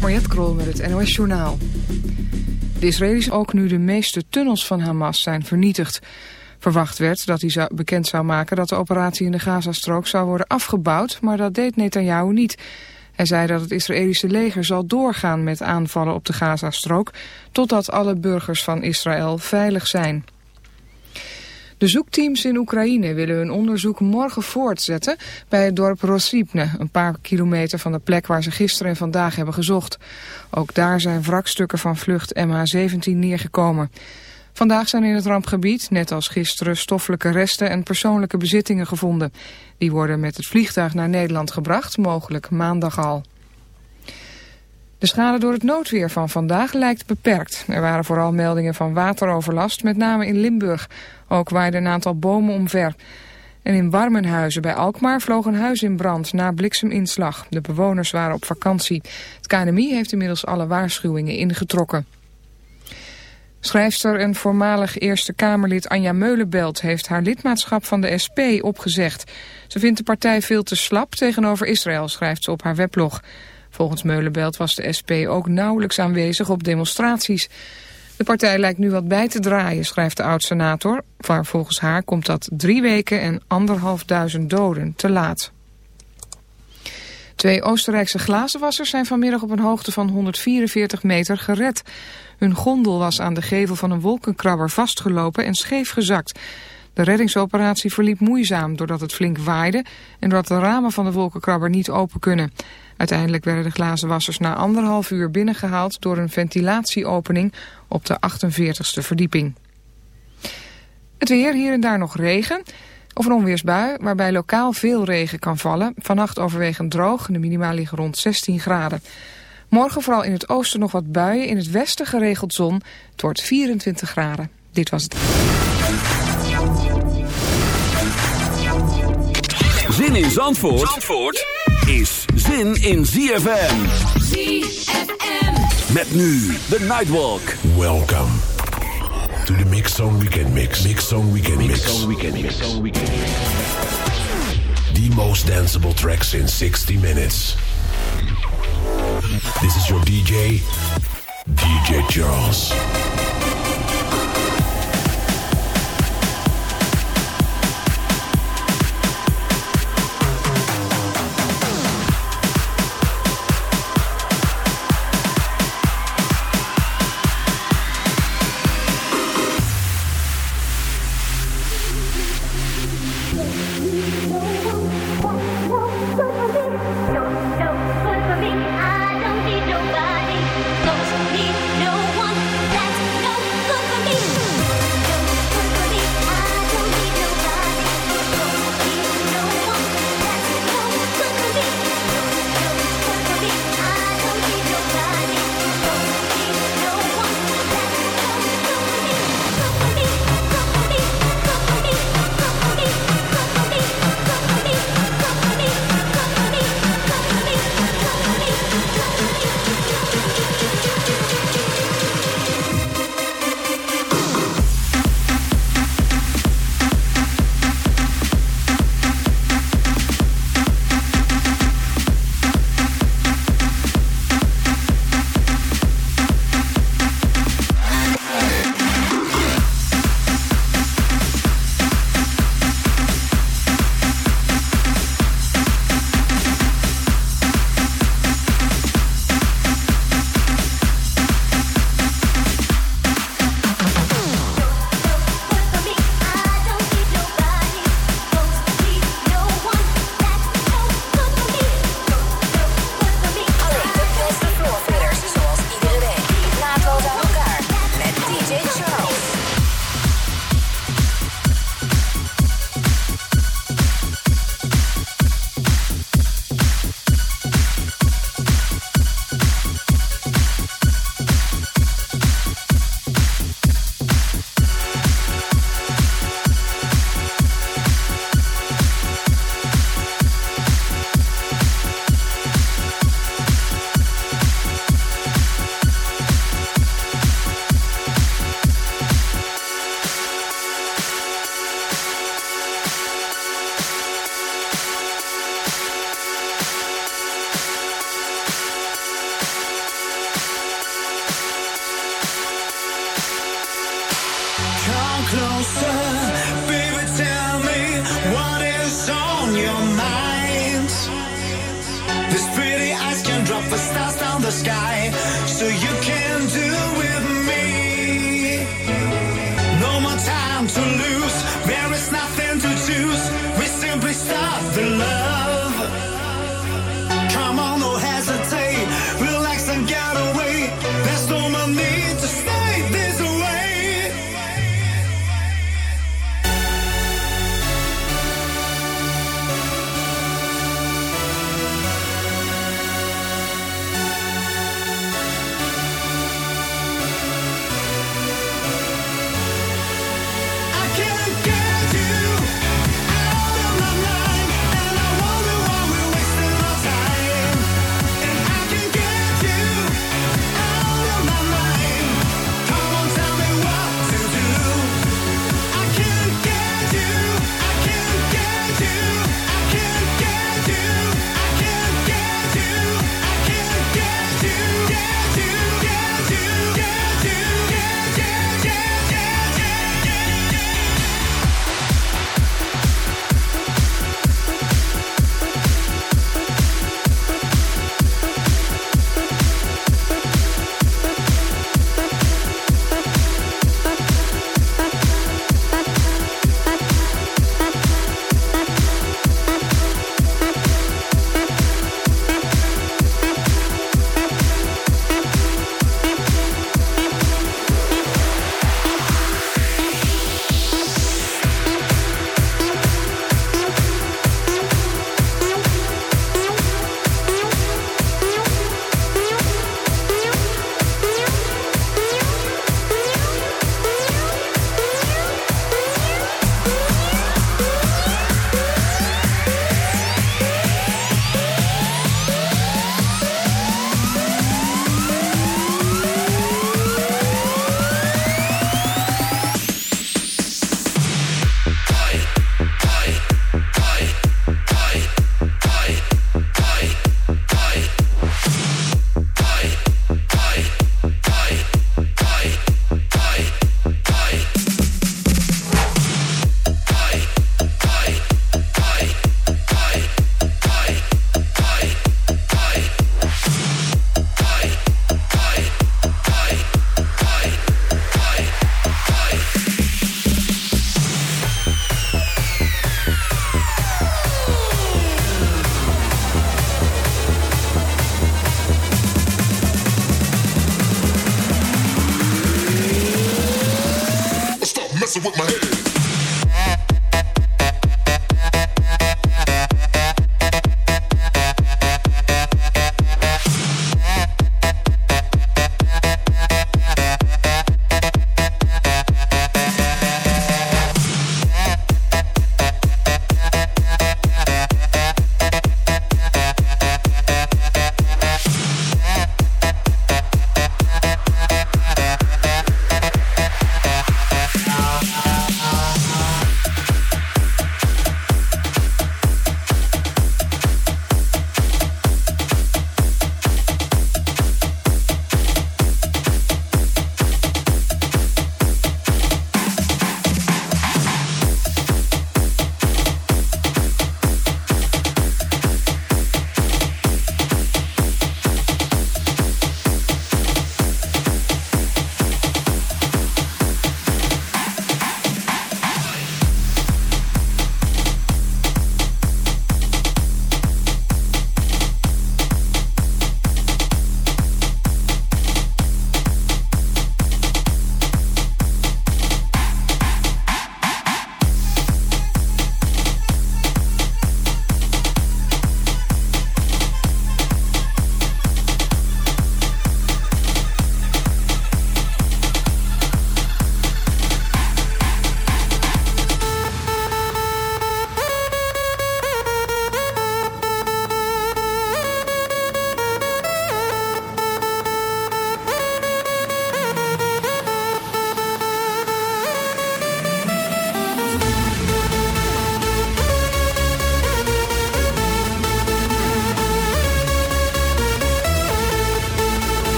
Mariette Krol met het NOS Journaal. De Israëli's ook nu de meeste tunnels van Hamas zijn vernietigd. Verwacht werd dat hij zou, bekend zou maken dat de operatie in de Gazastrook zou worden afgebouwd, maar dat deed Netanyahu niet. Hij zei dat het Israëlische leger zal doorgaan met aanvallen op de Gazastrook, totdat alle burgers van Israël veilig zijn. De zoekteams in Oekraïne willen hun onderzoek morgen voortzetten bij het dorp Rosipne, een paar kilometer van de plek waar ze gisteren en vandaag hebben gezocht. Ook daar zijn wrakstukken van vlucht MH17 neergekomen. Vandaag zijn in het rampgebied, net als gisteren, stoffelijke resten en persoonlijke bezittingen gevonden. Die worden met het vliegtuig naar Nederland gebracht, mogelijk maandag al. De schade door het noodweer van vandaag lijkt beperkt. Er waren vooral meldingen van wateroverlast, met name in Limburg. Ook waaiden een aantal bomen omver. En in Warmenhuizen bij Alkmaar vloog een huis in brand na blikseminslag. De bewoners waren op vakantie. Het KNMI heeft inmiddels alle waarschuwingen ingetrokken. Schrijfster en voormalig Eerste Kamerlid Anja Meulenbelt heeft haar lidmaatschap van de SP opgezegd. Ze vindt de partij veel te slap tegenover Israël, schrijft ze op haar weblog. Volgens Meulenbelt was de SP ook nauwelijks aanwezig op demonstraties. De partij lijkt nu wat bij te draaien, schrijft de oud-senator. Maar volgens haar komt dat drie weken en anderhalfduizend doden te laat. Twee Oostenrijkse glazenwassers zijn vanmiddag op een hoogte van 144 meter gered. Hun gondel was aan de gevel van een wolkenkrabber vastgelopen en scheef gezakt. De reddingsoperatie verliep moeizaam doordat het flink waaide en doordat de ramen van de wolkenkrabber niet open kunnen. Uiteindelijk werden de glazenwassers na anderhalf uur binnengehaald door een ventilatieopening op de 48ste verdieping. Het weer, hier en daar nog regen of een onweersbui waarbij lokaal veel regen kan vallen. Vannacht overwegend droog, de minima liggen rond 16 graden. Morgen vooral in het oosten nog wat buien, in het westen geregeld zon. Het wordt 24 graden. Dit was het. Zin in Zandvoort, Zandvoort is zin in ZFM. ZFM. Met nu de Nightwalk. Welcome to the Mix Zone Weekend Mix. Mix Zone Weekend Mix. Mix Zone Weekend Mix. Weekend Mix. The most danceable tracks in 60 minutes. This is your DJ, DJ Charles.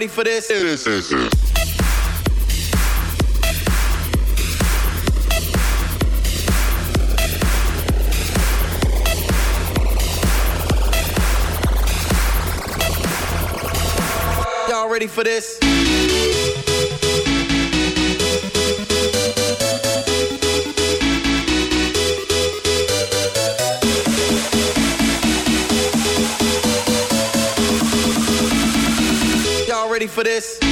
Ready for this? Y'all ready for this? For this?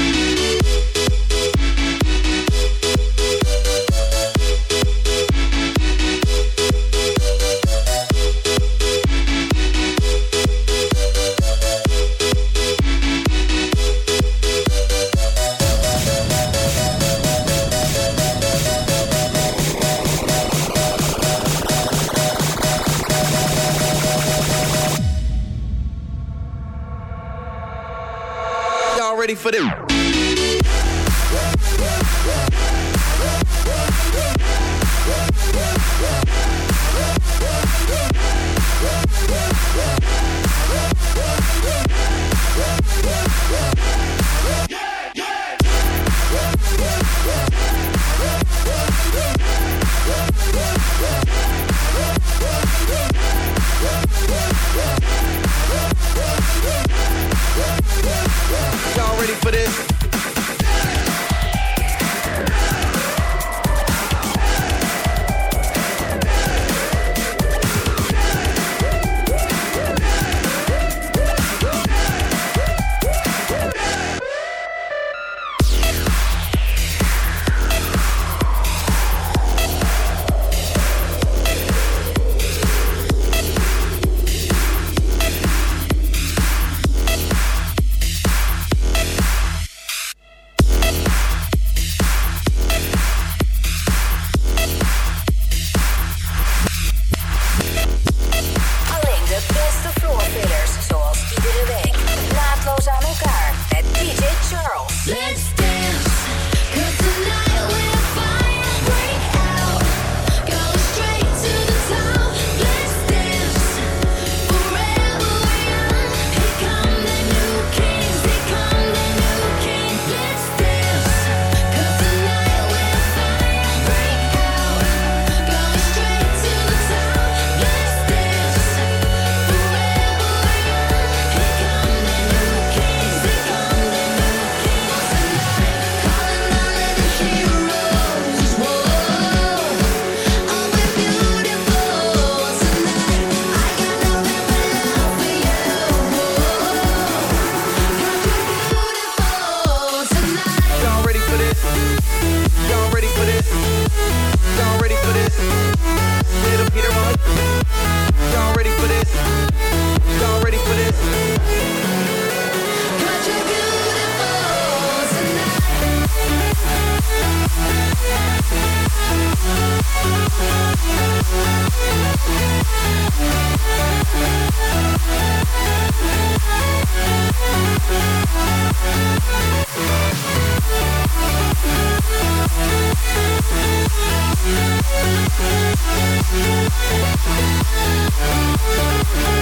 Música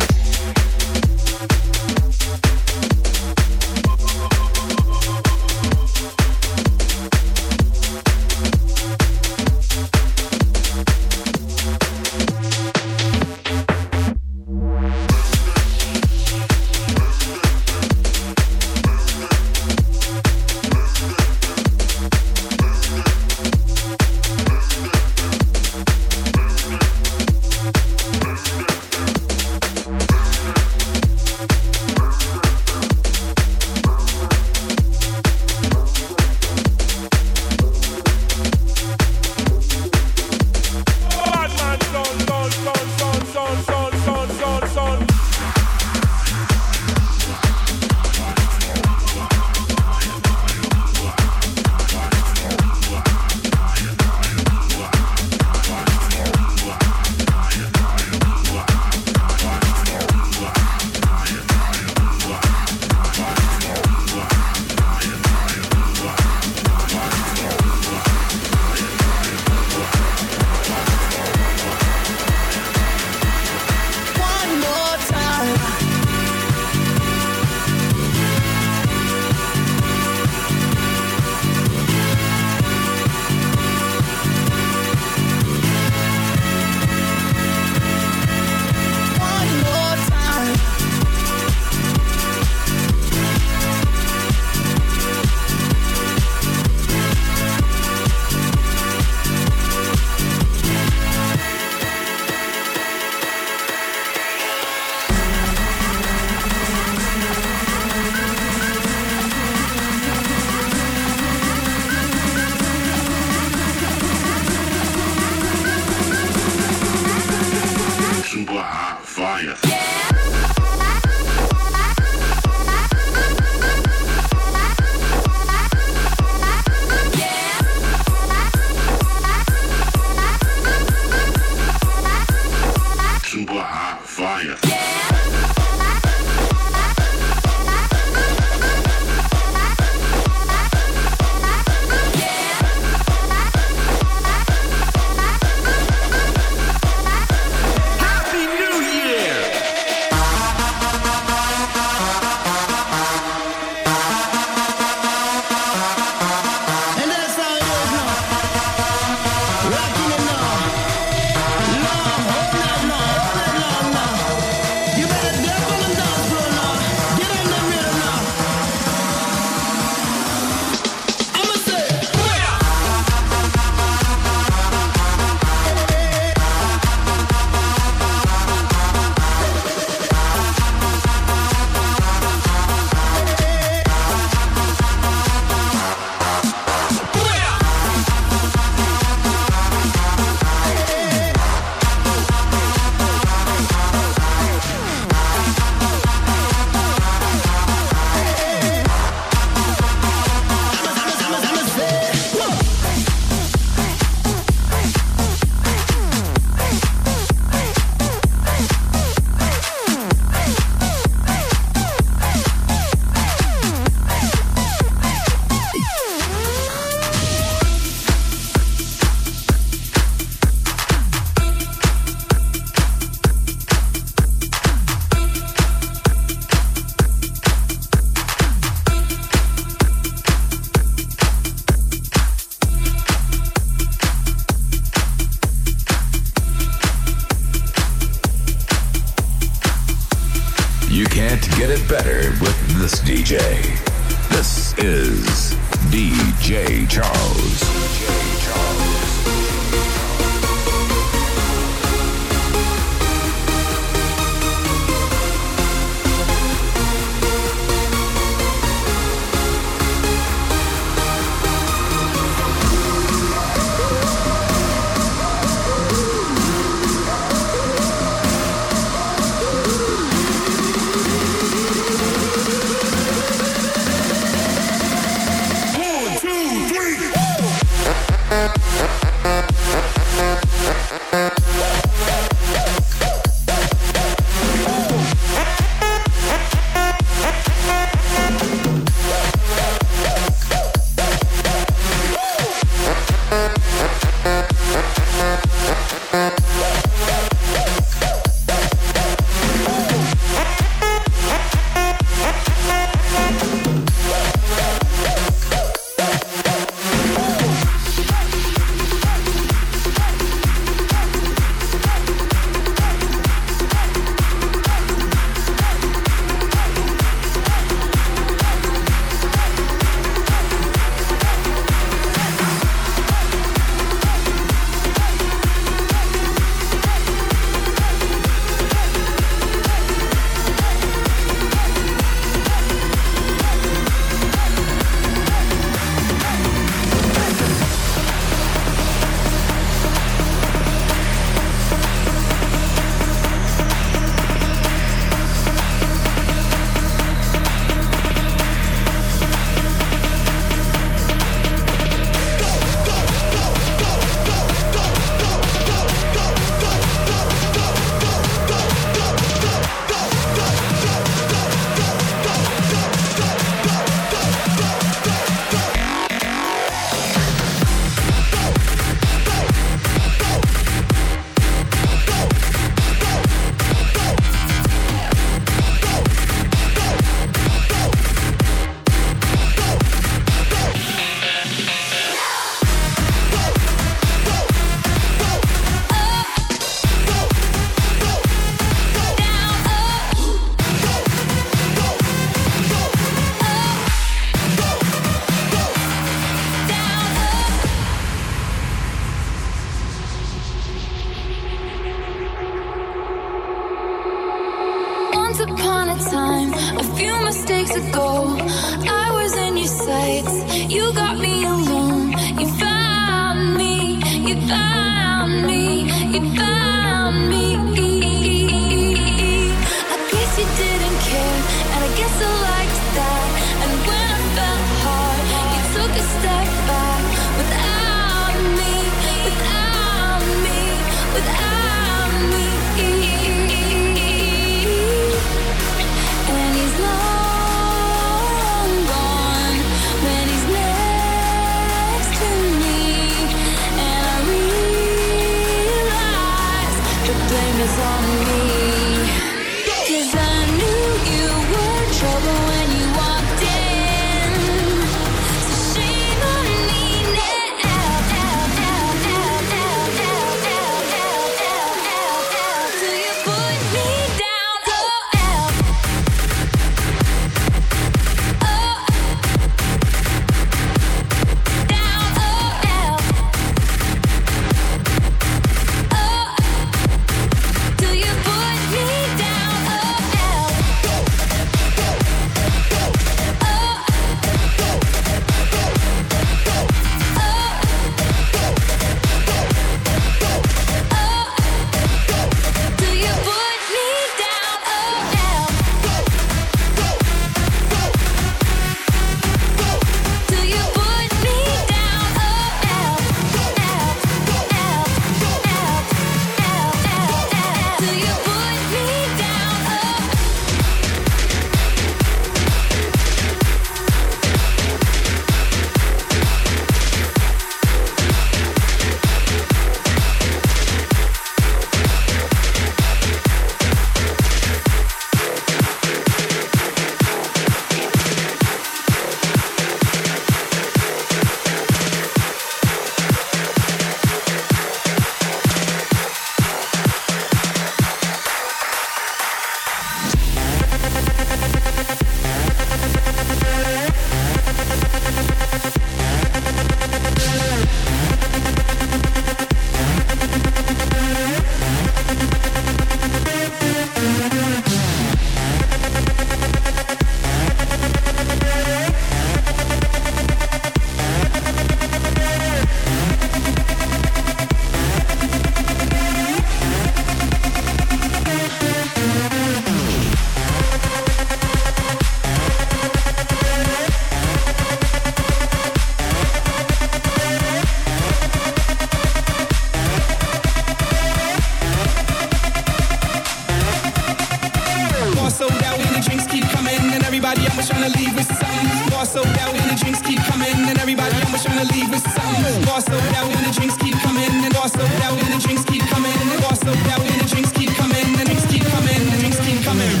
something. Bar sold out and the drinks keep coming, and everybody on was trying to leave with something. Bar sold out and the drinks keep coming, and bar sold out and the drinks keep coming, and bar sold out and the drinks keep coming, and the drinks keep coming, the drinks keep coming.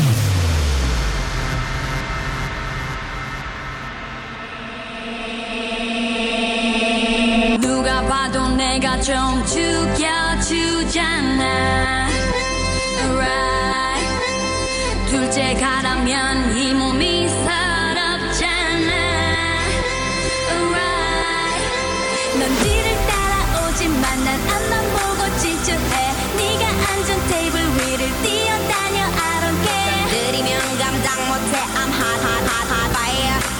누가 봐도 내가 좀 죽여주잖아 right. 둘째 가라면 이 몸이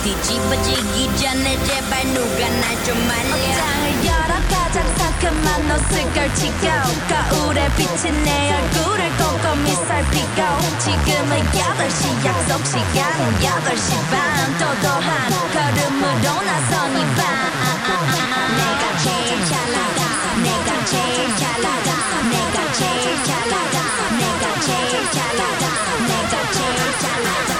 뒤집어지기 전에 제발 누가 날 좀 말려 옷장을 열어 가장 상큼한 옷을 걸치고 거울에 비친 내 얼굴을 꼼꼼히 살피고 지금은 8시 약속 시간은 8시 반 도도한 걸음으로 나선 이밤 내가 제일 잘 나가 내가 제일 잘 나가 내가 제일 잘 나가 내가 제일 잘 나가 내가 제일 잘 나가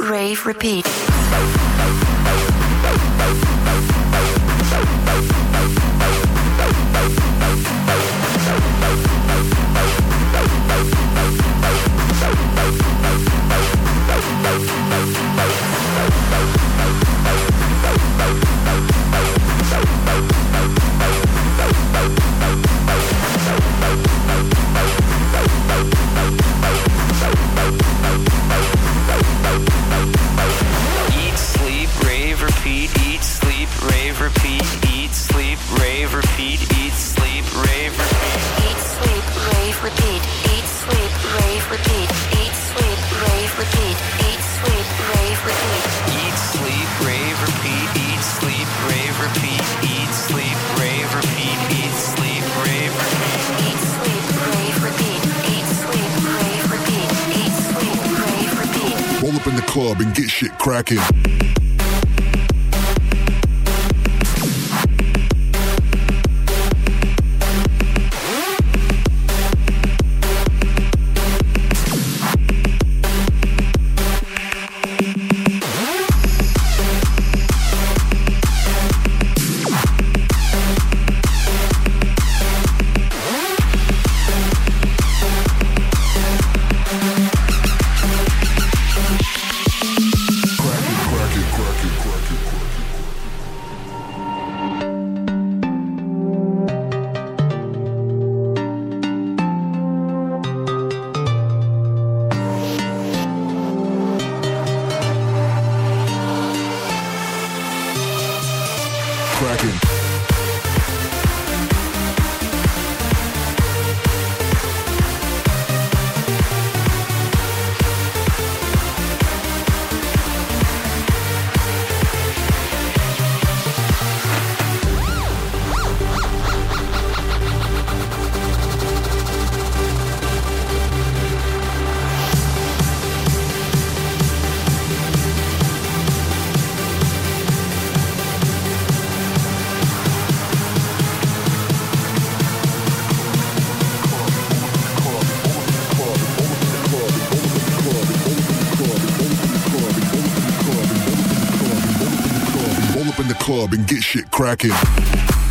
rave, repeat. Cracking. Club and get shit cracking.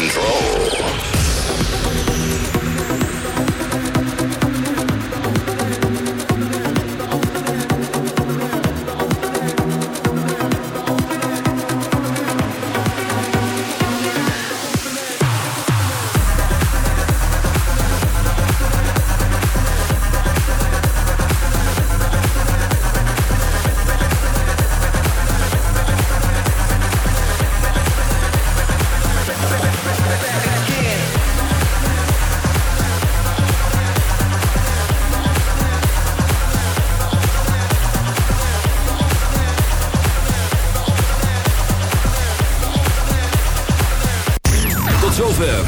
Android.